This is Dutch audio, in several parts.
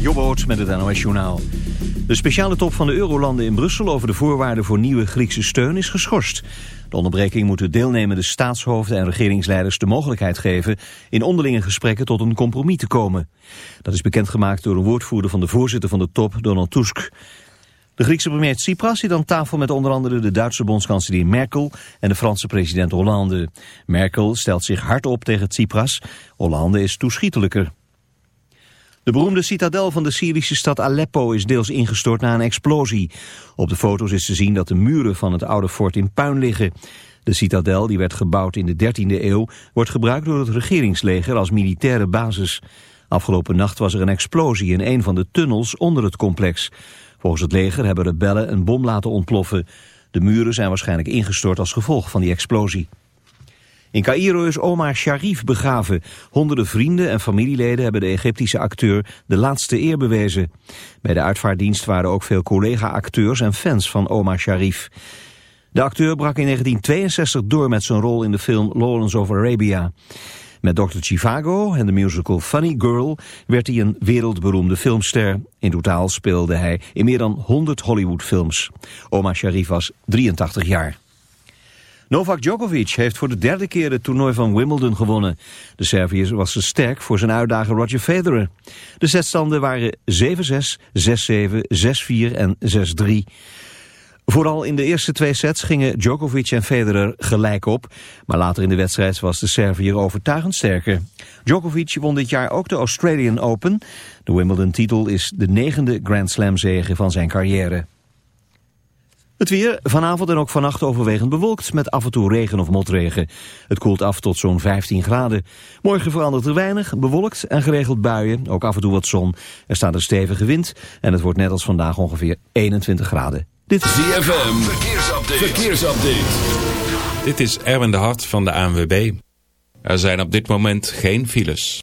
Jobboot met het NOS Journaal. De speciale top van de Eurolanden in Brussel over de voorwaarden voor nieuwe Griekse steun is geschorst. De onderbreking moet de deelnemende staatshoofden en regeringsleiders de mogelijkheid geven in onderlinge gesprekken tot een compromis te komen. Dat is bekendgemaakt door een woordvoerder van de voorzitter van de top, Donald Tusk. De Griekse premier Tsipras zit aan tafel met onder andere de Duitse bondskanselier Merkel en de Franse president Hollande. Merkel stelt zich hard op tegen Tsipras, Hollande is toeschietelijker. De beroemde citadel van de Syrische stad Aleppo is deels ingestort na een explosie. Op de foto's is te zien dat de muren van het oude fort in puin liggen. De citadel, die werd gebouwd in de 13e eeuw, wordt gebruikt door het regeringsleger als militaire basis. Afgelopen nacht was er een explosie in een van de tunnels onder het complex. Volgens het leger hebben rebellen een bom laten ontploffen. De muren zijn waarschijnlijk ingestort als gevolg van die explosie. In Cairo is Omar Sharif begraven. Honderden vrienden en familieleden hebben de Egyptische acteur de laatste eer bewezen. Bij de uitvaarddienst waren ook veel collega-acteurs en fans van Omar Sharif. De acteur brak in 1962 door met zijn rol in de film Lawrence of Arabia. Met Dr. Chivago en de musical Funny Girl werd hij een wereldberoemde filmster. In totaal speelde hij in meer dan 100 Hollywoodfilms. Omar Sharif was 83 jaar. Novak Djokovic heeft voor de derde keer het toernooi van Wimbledon gewonnen. De Serviër was te sterk voor zijn uitdager Roger Federer. De zetstanden waren 7-6, 6-7, 6-4 en 6-3. Vooral in de eerste twee sets gingen Djokovic en Federer gelijk op. Maar later in de wedstrijd was de Serviër overtuigend sterker. Djokovic won dit jaar ook de Australian Open. De Wimbledon-titel is de negende Grand Slam-zege van zijn carrière. Het weer, vanavond en ook vannacht overwegend bewolkt met af en toe regen of motregen. Het koelt af tot zo'n 15 graden. Morgen verandert er weinig, bewolkt en geregeld buien, ook af en toe wat zon. Er staat een stevige wind en het wordt net als vandaag ongeveer 21 graden. Dit is ZFM, verkeersupdate. verkeersupdate. Dit is Erwin de Hart van de ANWB. Er zijn op dit moment geen files.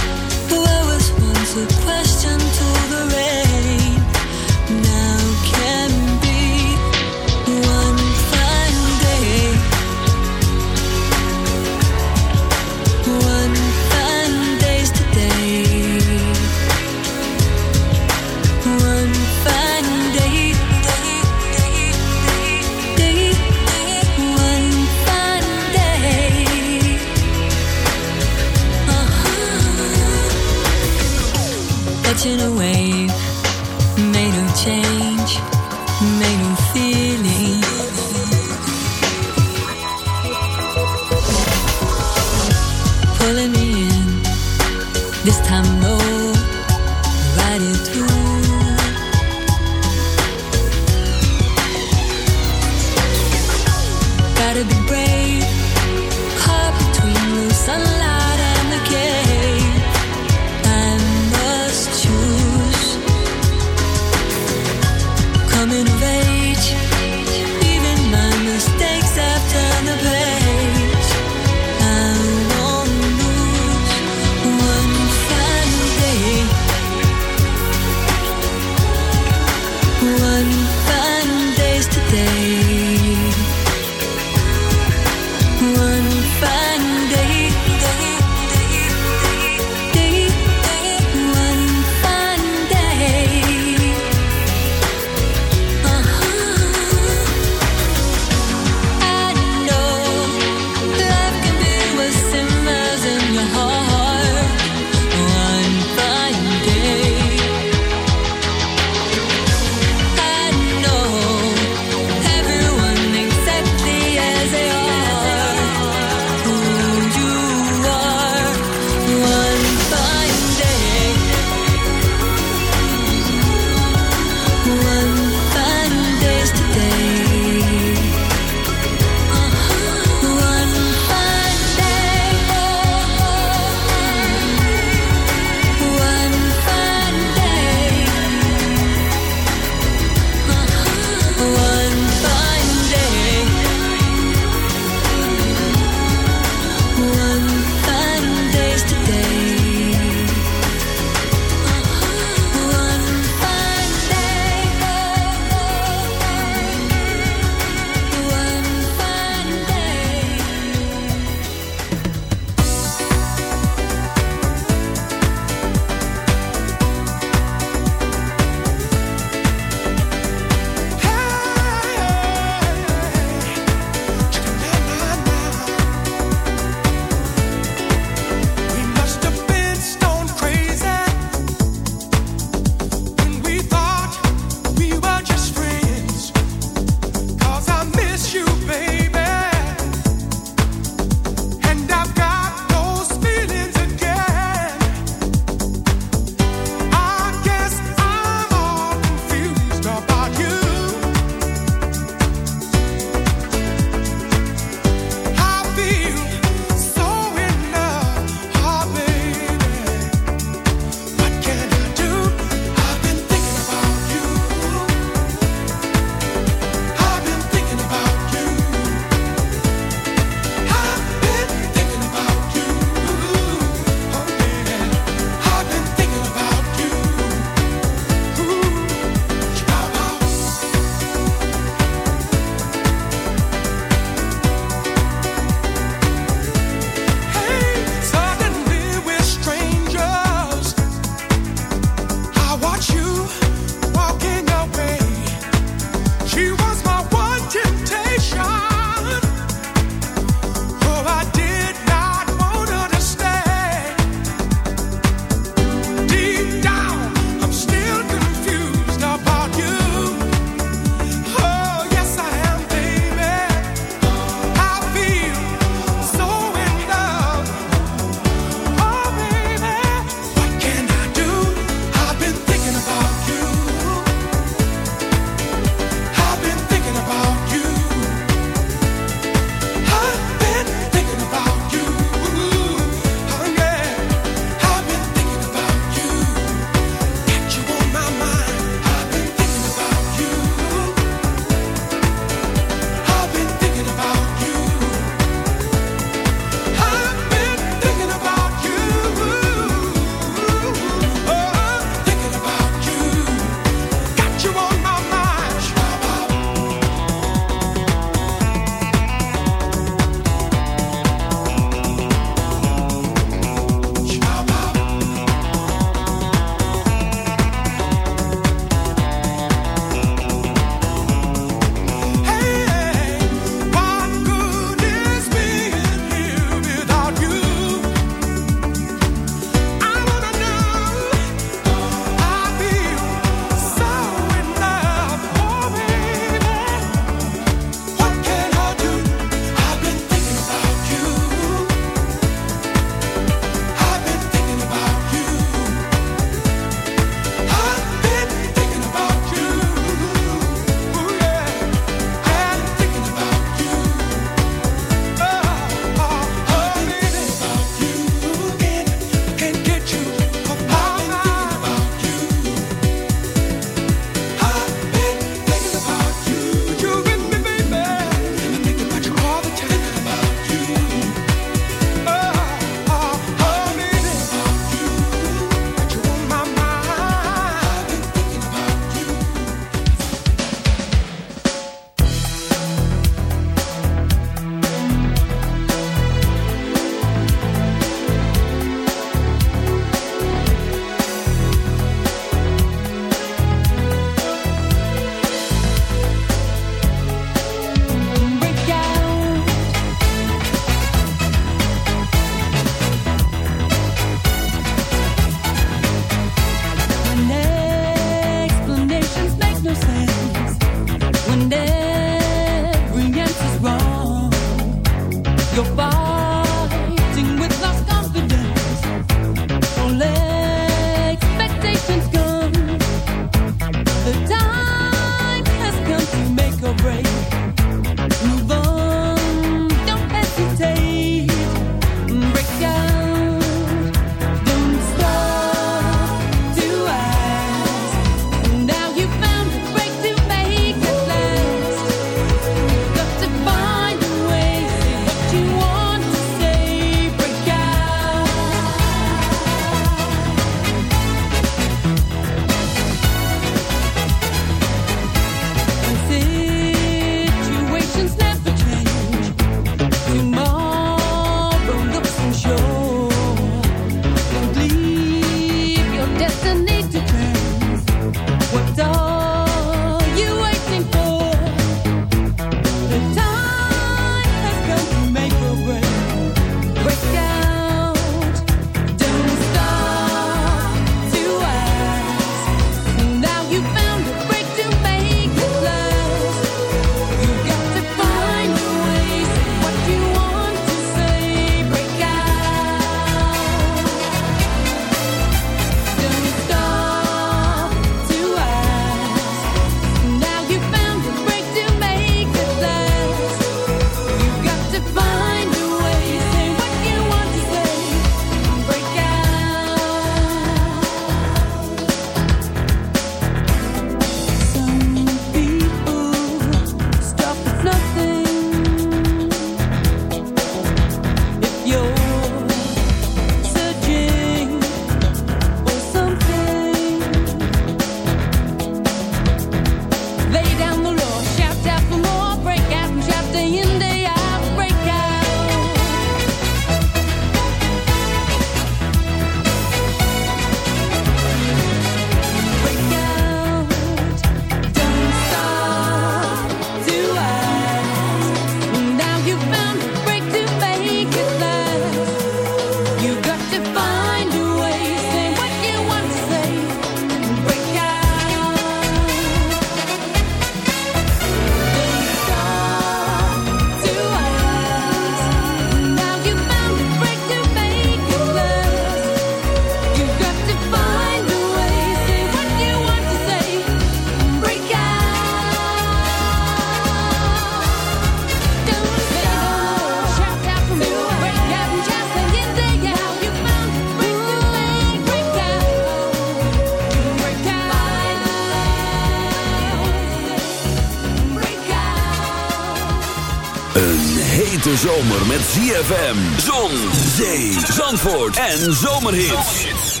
zomer met ZFM. Zon, zee, zandvoort en zomerhits.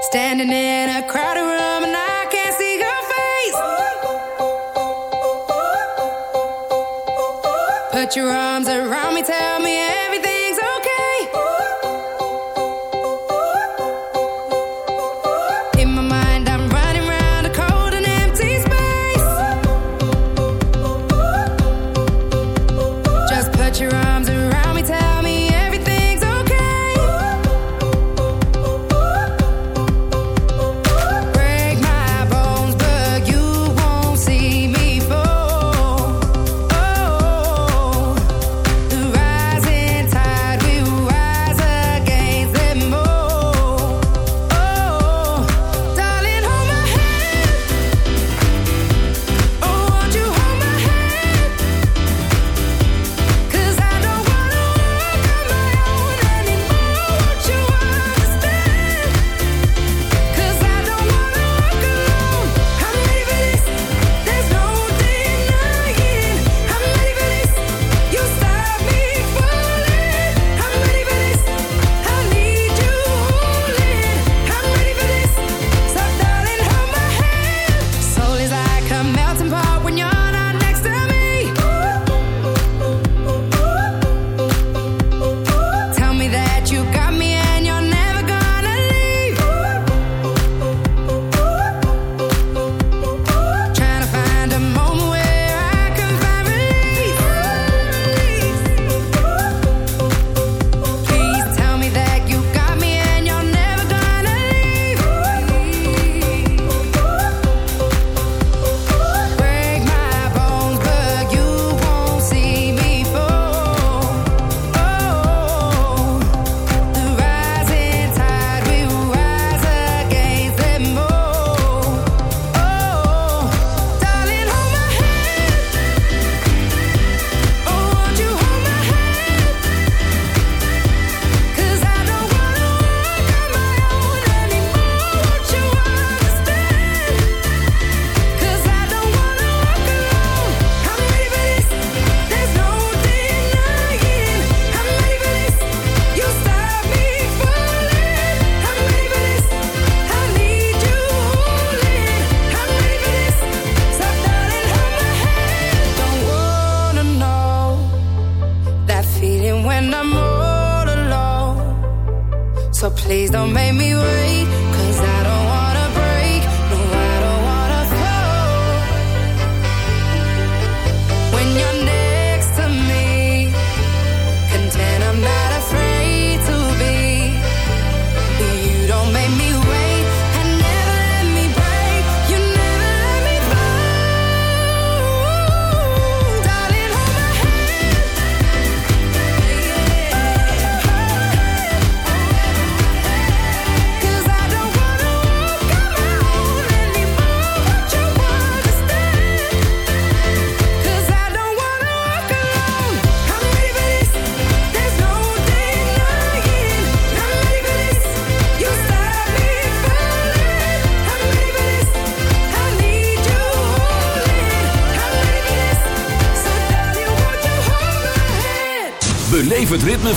Standing in a crowded room and I can't see your face. Put your arms around me, tell me everything.